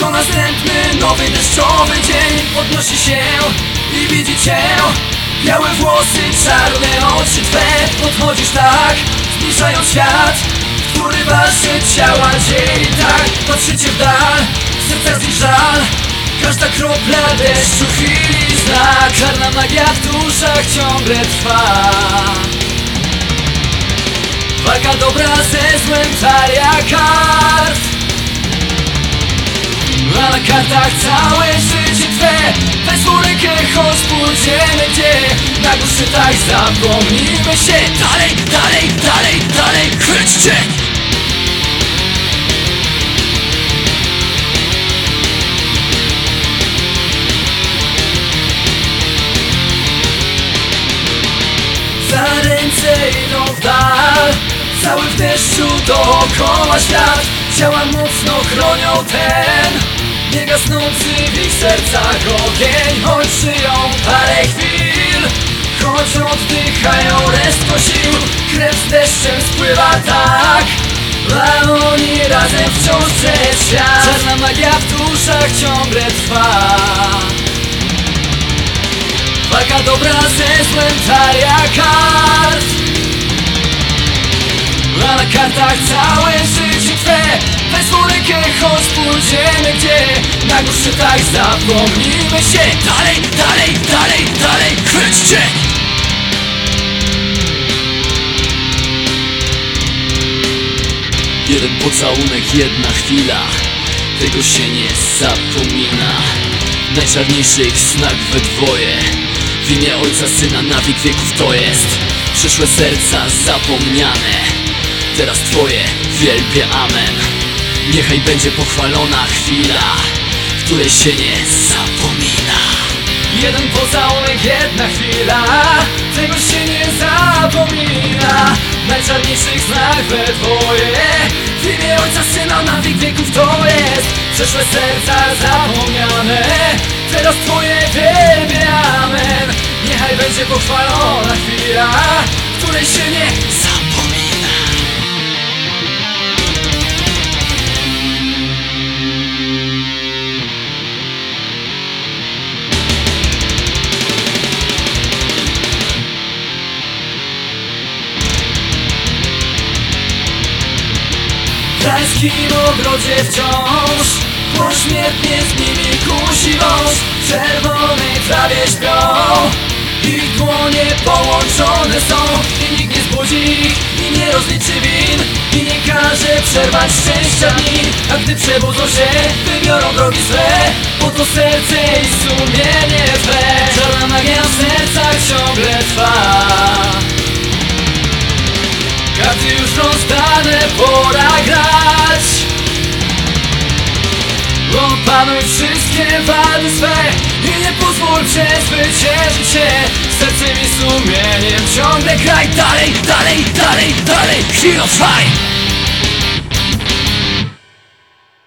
To następny nowy deszczowy dzień. Podnosi się i widzi cię. Białe włosy, czarne oczy twe. Podchodzisz tak, zbliżając świat Który wasze ciała dzieli. Tak Patrzycie w dal, w sercach zli żal. Każda kropla deszczu chwili znak. Czarna magia w duszach ciągle trwa. Walka dobra ze złem talia kart A na kartach całe życie twe. Weź mu rękę, choć pójdziemy gdzie? Na górze tak zapomnijmy się. Dalej, dalej, dalej, dalej Chwyć cień. Za ręce idą w dal. Cały w deszczu dookoła świat Ciała mocno chronią ten Niegasnący w ich sercach ogień. Choć żyją parę chwil Choć oddychają resztko sił Krew z deszczem spływa tak A oni razem wciąż przez świat. Czarna magia w duszach ciągle trwa. Walka dobra ze złem talia kart. A na kartach całe rękę, choć pójdziemy gdzie? Na górze tak zapomnijmy się. Dalej, dalej, dalej, dalej cień Jeden pocałunek, jedna chwila. Tego się nie zapomina. Najczarniejszych snach we dwoje. W imię Ojca, Syna, na wiek wieków to jest. Przyszłe serca zapomniane. Teraz Twoje. Wielbie Amen Niechaj będzie pochwalona chwila W której się nie zapomina. Jeden pocałunek, jedna chwila Tego się nie zapomina. Najczarniejszych znach we dwoje W imię Ojca, Syna, na wiek wieków to jest. Przeszłe serca zapomniane Teraz Twoje wielbie Amen Niechaj będzie pochwalona chwila W której się nie Zapomina W rajskim ogrodzie wciąż. Pośmiertnie z nimi kusi wąż. Czerwonej trawie śpią Ich dłonie połączone są. I nikt nie zbudzi ich I nie rozliczy win. I nie każe przerwać szczęścia dni A gdy przebudzą się Wybiorą drogi swe Po to serce i sumienie twe Czarna magia w sercach ciągle trwa. Karty już rozdane, pora Opanuj wszystkie wady swe I nie pozwól przezwyciężyć się. Sercem i sumieniem ciągle graj Dalej, dalej, dalej, dalej Chwilą trwaj